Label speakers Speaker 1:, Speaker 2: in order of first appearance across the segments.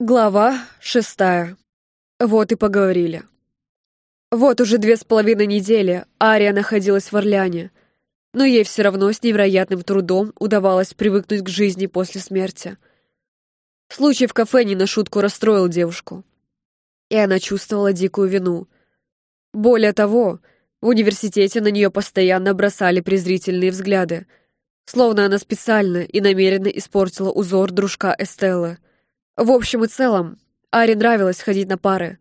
Speaker 1: Глава шестая. Вот и поговорили. Вот уже две с половиной недели Ария находилась в Орлеане, но ей все равно с невероятным трудом удавалось привыкнуть к жизни после смерти. Случай в кафе не на шутку расстроил девушку, и она чувствовала дикую вину. Более того, в университете на нее постоянно бросали презрительные взгляды, словно она специально и намеренно испортила узор дружка Эстеллы — в общем и целом, Аре нравилось ходить на пары.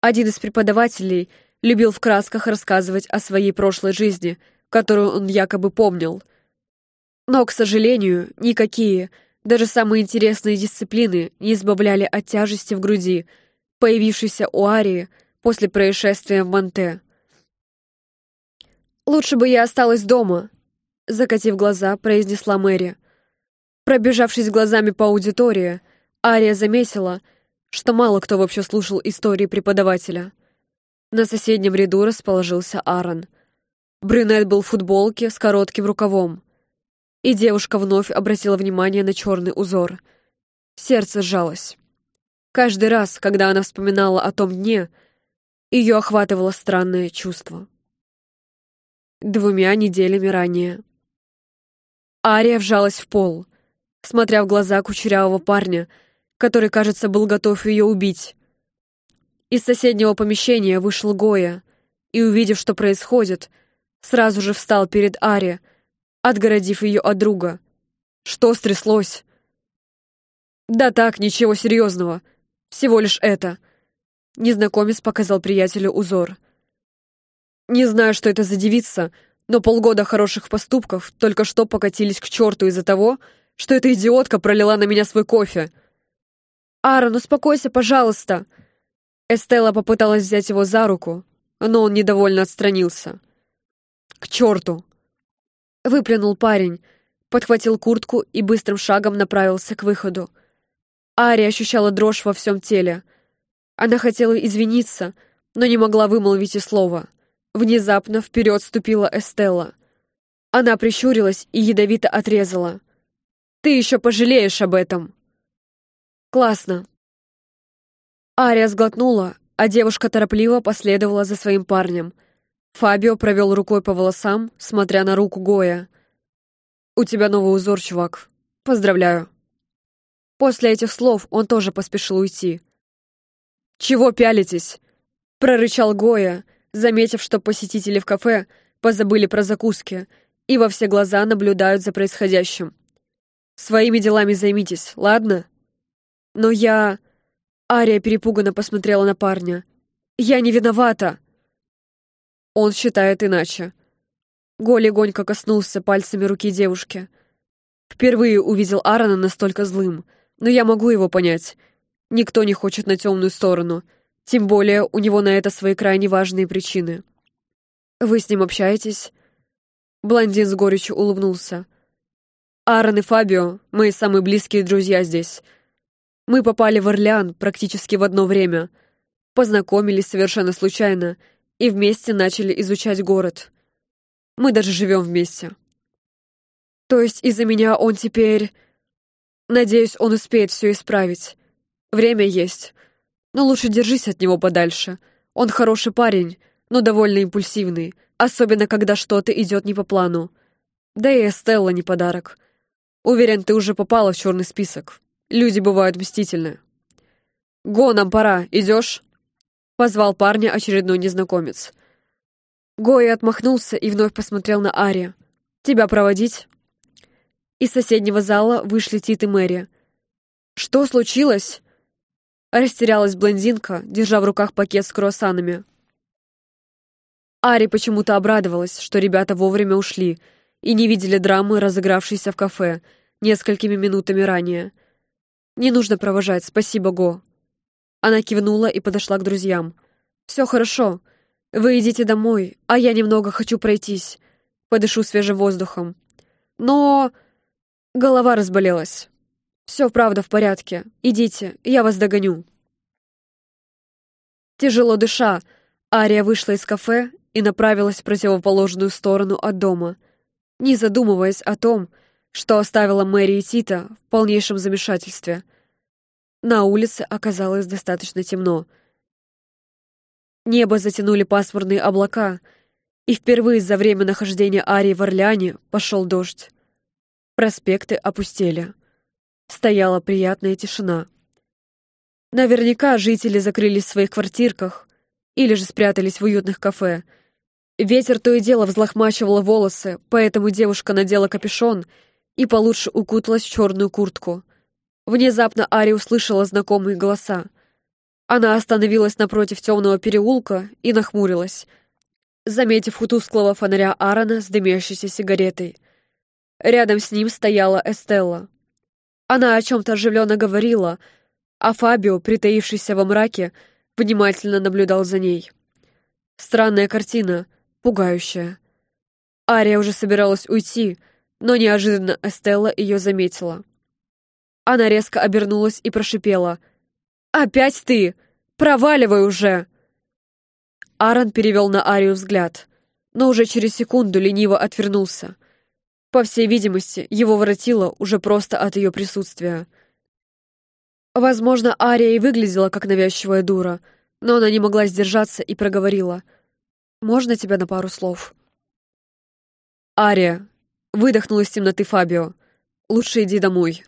Speaker 1: Один из преподавателей любил в красках рассказывать о своей прошлой жизни, которую он якобы помнил. Но, к сожалению, никакие, даже самые интересные дисциплины не избавляли от тяжести в груди, появившейся у Арии после происшествия в Монте. «Лучше бы я осталась дома», — закатив глаза, произнесла Мэри. Пробежавшись глазами по аудитории, — Ария заметила, что мало кто вообще слушал истории преподавателя. На соседнем ряду расположился Аарон. Брюнет был в футболке с коротким рукавом. И девушка вновь обратила внимание на черный узор. Сердце сжалось. Каждый раз, когда она вспоминала о том дне, ее охватывало странное чувство. Двумя неделями ранее. Ария вжалась в пол, смотря в глаза кучерявого парня — который, кажется, был готов ее убить. Из соседнего помещения вышел Гоя и, увидев, что происходит, сразу же встал перед Ари, отгородив ее от друга. Что стряслось? Да так, ничего серьезного. Всего лишь это. Незнакомец показал приятелю узор. Не знаю, что это за девица, но полгода хороших поступков только что покатились к черту из-за того, что эта идиотка пролила на меня свой кофе. «Аарон, успокойся, пожалуйста!» Эстелла попыталась взять его за руку, но он недовольно отстранился. «К черту!» Выплюнул парень, подхватил куртку и быстрым шагом направился к выходу. Ари ощущала дрожь во всем теле. Она хотела извиниться, но не могла вымолвить и слова. Внезапно вперед ступила Эстелла. Она прищурилась и ядовито отрезала. «Ты еще пожалеешь об этом!» «Классно». Ария сглотнула, а девушка торопливо последовала за своим парнем. Фабио провел рукой по волосам, смотря на руку Гоя. «У тебя новый узор, чувак. Поздравляю». После этих слов он тоже поспешил уйти. «Чего пялитесь?» — прорычал Гоя, заметив, что посетители в кафе позабыли про закуски и во все глаза наблюдают за происходящим. «Своими делами займитесь, ладно?» «Но я...» Ария перепуганно посмотрела на парня. «Я не виновата!» Он считает иначе. Го легонько коснулся пальцами руки девушки. Впервые увидел Аарона настолько злым, но я могу его понять. Никто не хочет на темную сторону, тем более у него на это свои крайне важные причины. «Вы с ним общаетесь?» Блондин с горечью улыбнулся. «Аарон и Фабио — мои самые близкие друзья здесь. Мы попали в Орлеан практически в одно время, познакомились совершенно случайно и вместе начали изучать город. Мы даже живем вместе. То есть из-за меня он теперь... Надеюсь, он успеет все исправить. Время есть. Но лучше держись от него подальше. Он хороший парень, но довольно импульсивный, особенно когда что-то идет не по плану. Да и Эстелла не подарок. Уверен, ты уже попала в черный список. Люди бывают мстительны. «Го, нам пора. Идешь?» Позвал парня очередной незнакомец. Гоя отмахнулся и вновь посмотрел на Ари. «Тебя проводить?» Из соседнего зала вышли Тит и Мэри. «Что случилось?» Растерялась блондинка, держа в руках пакет с круассанами. Ари почему-то обрадовалась, что ребята вовремя ушли и не видели драмы, разыгравшейся в кафе несколькими минутами ранее — «Не нужно провожать, спасибо, Го». Она кивнула и подошла к друзьям. «Все хорошо. Вы идите домой, а я немного хочу пройтись. Подышу свежим воздухом. Но...» Голова разболелась. «Все, правда, в порядке. Идите, я вас догоню». Тяжело дыша, Ария вышла из кафе и направилась в противоположную сторону от дома, не задумываясь о том, что оставила Мэри и Тита в полнейшем замешательстве. На улице оказалось достаточно темно. Небо затянули пасмурные облака, и впервые за время нахождения Арии в Орлеане пошел дождь. Проспекты опустели. Стояла приятная тишина. Наверняка жители закрылись в своих квартирках или же спрятались в уютных кафе. Ветер то и дело взлохмачивал волосы, поэтому девушка надела капюшон и получше укуталась в черную куртку. Внезапно Ари услышала знакомые голоса. Она остановилась напротив темного переулка и нахмурилась, заметив у тусклого фонаря Аарона с дымящейся сигаретой. Рядом с ним стояла Эстелла. Она о чем-то оживленно говорила, а Фабио, притаившийся во мраке, внимательно наблюдал за ней. Странная картина, пугающая. Ария уже собиралась уйти, но неожиданно Эстелла ее заметила. Она резко обернулась и прошипела. «Опять ты! Проваливай уже!» Аарон перевел на Арию взгляд, но уже через секунду лениво отвернулся. По всей видимости, его воротило уже просто от ее присутствия. Возможно, Ария и выглядела как навязчивая дура, но она не могла сдержаться и проговорила. «Можно тебя на пару слов?» «Ария!» — выдохнул из темноты Фабио. «Лучше иди домой».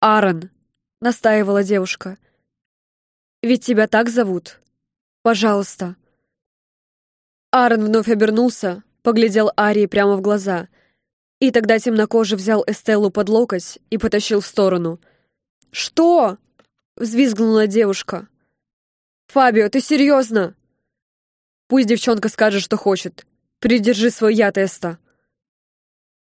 Speaker 1: «Аарон!» — настаивала девушка. «Ведь тебя так зовут. Пожалуйста». Аарон вновь обернулся, поглядел Арии прямо в глаза. И тогда темнокожий взял Эстеллу под локоть и потащил в сторону. «Что?» — взвизгнула девушка. «Фабио, ты серьезно?» «Пусть девчонка скажет, что хочет. Придержи свой яд, Эста».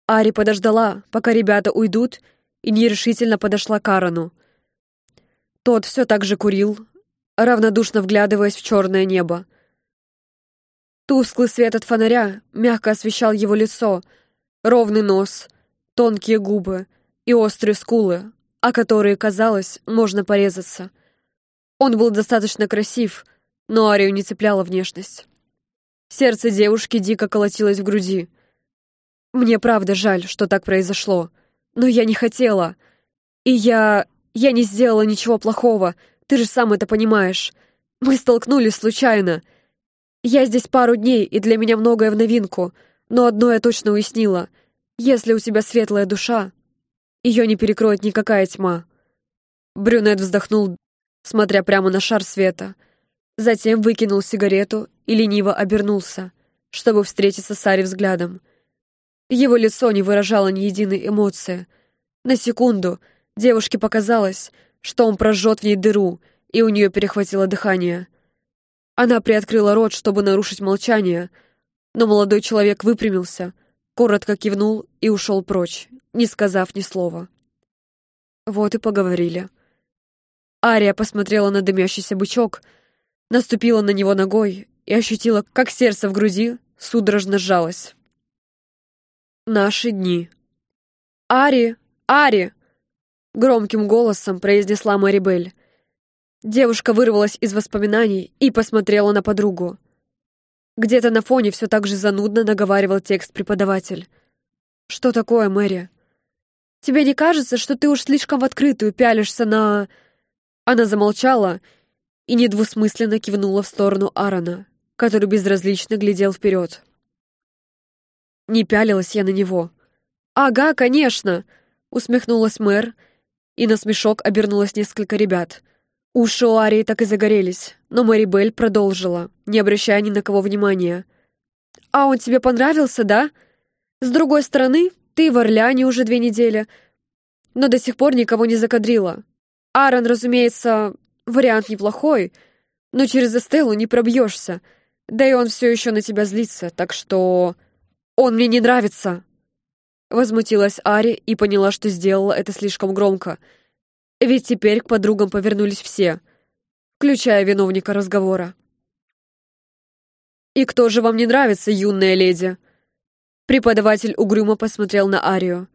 Speaker 1: Ари подождала, пока ребята уйдут, и нерешительно подошла к Аарону. Тот все так же курил, равнодушно вглядываясь в черное небо. Тусклый свет от фонаря мягко освещал его лицо, ровный нос, тонкие губы и острые скулы, о которые, казалось, можно порезаться. Он был достаточно красив, но Арию не цепляла внешность. Сердце девушки дико колотилось в груди. Мне правда жаль, что так произошло. Но я не хотела. И я... я не сделала ничего плохого. Ты же сам это понимаешь. Мы столкнулись случайно. Я здесь пару дней, и для меня многое в новинку. Но одно я точно уяснила. Если у тебя светлая душа, ее не перекроет никакая тьма. Брюнет вздохнул, смотря прямо на шар света. Затем выкинул сигарету и лениво обернулся, чтобы встретиться с Ари взглядом. Его лицо не выражало ни единой эмоции. На секунду девушке показалось, что он прожжет в ней дыру, и у нее перехватило дыхание. Она приоткрыла рот, чтобы нарушить молчание, но молодой человек выпрямился, коротко кивнул и ушел прочь, не сказав ни слова. Вот и поговорили. Ария посмотрела на дымящийся бычок, наступила на него ногой и ощутила, как сердце в груди судорожно сжалось. Наши дни. «Ари! Ари!» Громким голосом произнесла Марибель. Девушка вырвалась из воспоминаний и посмотрела на подругу. Где-то на фоне все так же занудно наговаривал текст преподаватель. «Что такое, Мэри? Тебе не кажется, что ты уж слишком в открытую пялишься на...» Она замолчала и недвусмысленно кивнула в сторону Аарона, который безразлично глядел вперед. Не пялилась я на него. «Ага, конечно!» — усмехнулась мэр, и на смешок обернулось несколько ребят. Уши у Арии так и загорелись, но Мэри Белль продолжила, не обращая ни на кого внимания. «А он тебе понравился, да? С другой стороны, ты в Орляне уже две недели, но до сих пор никого не закадрила. Аарон, разумеется, вариант неплохой, но через Эстеллу не пробьешься, да и он все еще на тебя злится, так что...» «Он мне не нравится!» Возмутилась Ари и поняла, что сделала это слишком громко. Ведь теперь к подругам повернулись все, включая виновника разговора. «И кто же вам не нравится, юная леди?» Преподаватель угрюмо посмотрел на Арию.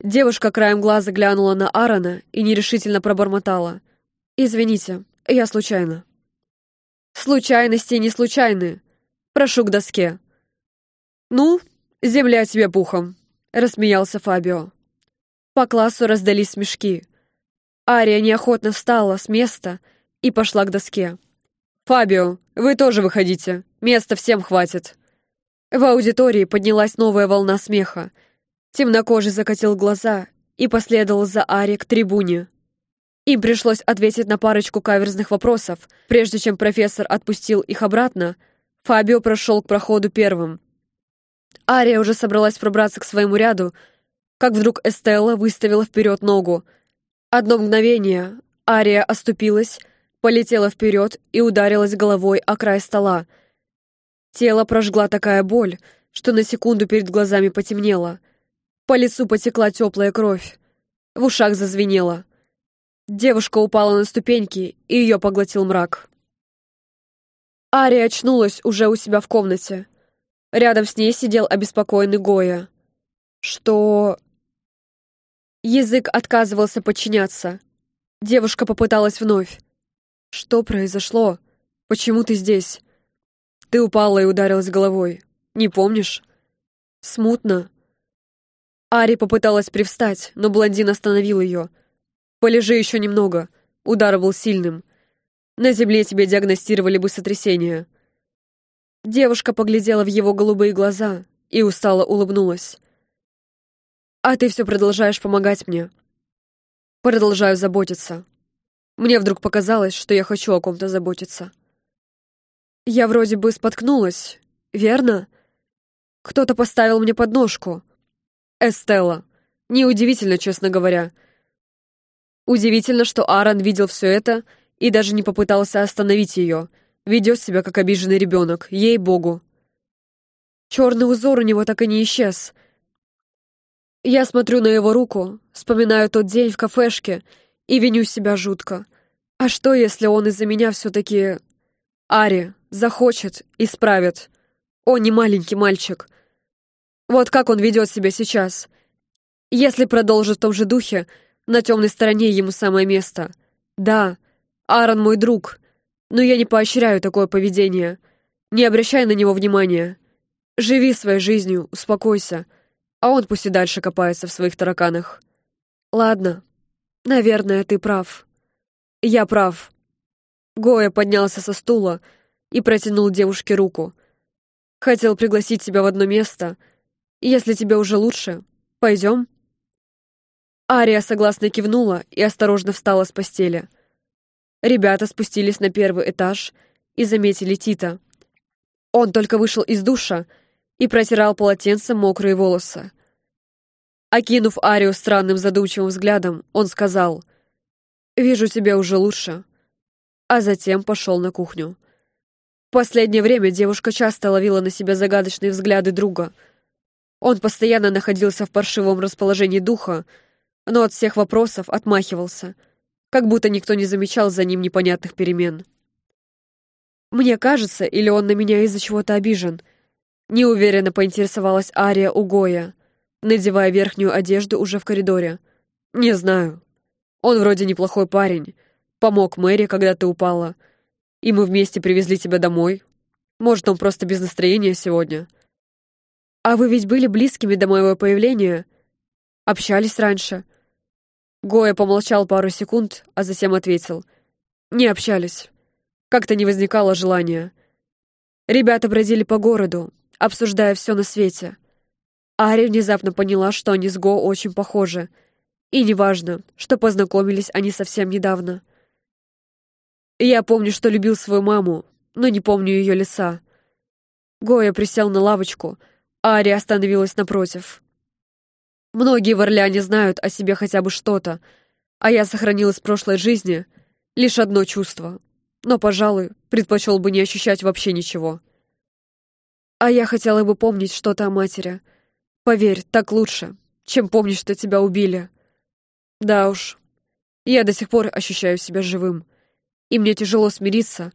Speaker 1: Девушка краем глаза глянула на Аарона и нерешительно пробормотала. «Извините, я случайно». «Случайности не случайны. Прошу к доске». «Ну, «Земля тебе пухом!» — рассмеялся Фабио. По классу раздались смешки. Ария неохотно встала с места и пошла к доске. «Фабио, вы тоже выходите. Места всем хватит». В аудитории поднялась новая волна смеха. Темнокожий закатил глаза и последовал за Ари к трибуне. Им пришлось ответить на парочку каверзных вопросов. Прежде чем профессор отпустил их обратно, Фабио прошел к проходу первым. Ария уже собралась пробраться к своему ряду, как вдруг Эстелла выставила вперед ногу. Одно мгновение Ария оступилась, полетела вперед и ударилась головой о край стола. Тело прожгла такая боль, что на секунду перед глазами потемнело. По лицу потекла теплая кровь. В ушах зазвенело. Девушка упала на ступеньки, и ее поглотил мрак. Ария очнулась уже у себя в комнате. Рядом с ней сидел обеспокоенный Гоя. Что... Язык отказывался подчиняться. Девушка попыталась вновь. «Что произошло? Почему ты здесь?» «Ты упала и ударилась головой. Не помнишь?» «Смутно». Ари попыталась привстать, но блондин остановил ее. «Полежи еще немного. Удар был сильным. На земле тебе диагностировали бы сотрясение». Девушка поглядела в его голубые глаза и устало улыбнулась. «А ты все продолжаешь помогать мне. Продолжаю заботиться. Мне вдруг показалось, что я хочу о ком-то заботиться. Я вроде бы споткнулась, верно? Кто-то поставил мне подножку. Эстелла. Неудивительно, честно говоря. Удивительно, что Аарон видел все это и даже не попытался остановить ее. Ведет себя, как обиженный ребенок, ей-богу. Черный узор у него так и не исчез. Я смотрю на его руку, вспоминаю тот день в кафешке — и виню себя жутко. А что, если он из-за меня все-таки... Ари захочет, исправит. Он не маленький мальчик. Вот как он ведет себя сейчас. Если продолжит в том же духе, на темной стороне ему самое место. Да, Аарон мой друг, но я не поощряю такое поведение. Не обращай на него внимания. Живи своей жизнью, успокойся, а он пусть и дальше копается в своих тараканах. Ладно, Наверное, ты прав. Я прав. Гоя поднялся со стула и протянул девушке руку. Хотел пригласить тебя в одно место. Если тебе уже лучше, пойдем? Ария согласно кивнула и осторожно встала с постели. Ребята спустились на первый этаж и заметили Тита. Он только вышел из душа и протирал полотенцем мокрые волосы. Окинув Арию странным задумчивым взглядом, он сказал «Вижу тебя уже лучше», а затем пошел на кухню. В последнее время девушка часто ловила на себя загадочные взгляды друга. Он постоянно находился в паршивом расположении духа, но от всех вопросов отмахивался, как будто никто не замечал за ним непонятных перемен. «Мне кажется, или он на меня из-за чего-то обижен?» Неуверенно поинтересовалась Ария у Гоя надевая верхнюю одежду уже в коридоре. «Не знаю. Он вроде неплохой парень. Помог Мэри, когда ты упала. И мы вместе привезли тебя домой. Может, он просто без настроения сегодня. А вы ведь были близкими до моего появления? Общались раньше?» Гоя помолчал пару секунд, а затем ответил. «Не общались. Как-то не возникало желания. Ребята бродили по городу, обсуждая все на свете. Ари внезапно поняла, что они с Го очень похожи. И неважно, что познакомились они совсем недавно. Я помню, что любил свою маму, но не помню ее лица. Гоя присел на лавочку, а Ари остановилась напротив. Многие в Орлеане знают о себе хотя бы что-то, а я сохранил из прошлой жизни лишь одно чувство. Но, пожалуй, предпочел бы не ощущать вообще ничего. А я хотела бы помнить что-то о матери — Поверь, так лучше, чем помнить, что тебя убили. Да уж, я до сих пор ощущаю себя живым, и мне тяжело смириться,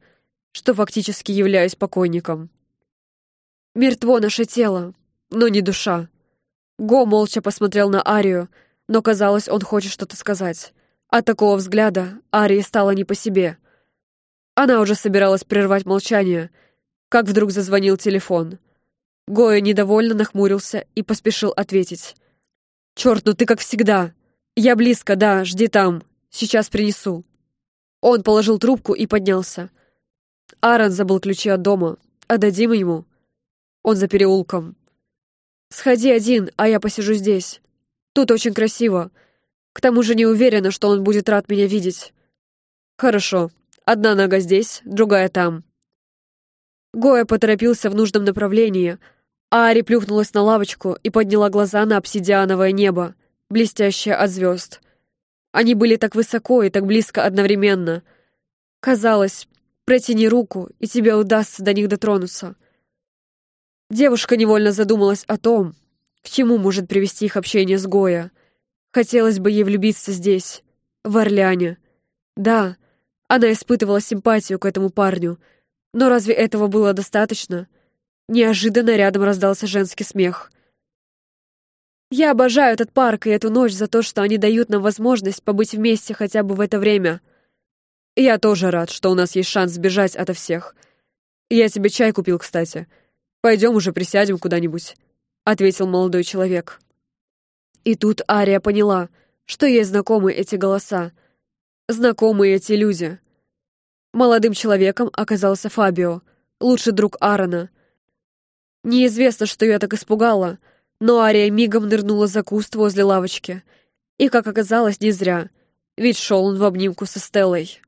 Speaker 1: что фактически являюсь покойником. Мертво наше тело, но не душа. Го молча посмотрел на Арию, но, казалось, он хочет что-то сказать. От такого взгляда Арии стало не по себе. Она уже собиралась прервать молчание, как вдруг зазвонил телефон — Гоя недовольно нахмурился и поспешил ответить. «Черт, ну ты как всегда. Я близко, да, жди там. Сейчас принесу». Он положил трубку и поднялся. Аарон забыл ключи от дома. Отдадим ему. Он за переулком. «Сходи один, а я посижу здесь. Тут очень красиво. К тому же не уверена, что он будет рад меня видеть». «Хорошо. Одна нога здесь, другая там». Гоя поторопился в нужном направлении, а Ари плюхнулась на лавочку и подняла глаза на обсидиановое небо, блестящее от звезд. Они были так высоко и так близко одновременно. Казалось, протяни руку, и тебе удастся до них дотронуться. Девушка невольно задумалась о том, к чему может привести их общение с Гоя. Хотелось бы ей влюбиться здесь, в Орлеане. Да, она испытывала симпатию к этому парню, но разве этого было достаточно? Неожиданно рядом раздался женский смех — я обожаю этот парк и эту ночь за то, что они дают нам возможность побыть вместе хотя бы в это время. я тоже рад, что у нас есть шанс сбежать ото всех. Я тебе чай купил, кстати. Пойдем уже присядем куда-нибудь», — ответил молодой человек. И тут Ария поняла, что ей знакомы эти голоса, знакомы эти люди. Молодым человеком оказался Фабио, лучший друг Аарона. Неизвестно, что я так испугала — но Ария мигом нырнула за куст возле лавочки. И, как оказалось, не зря, ведь шел он в обнимку со Стеллой.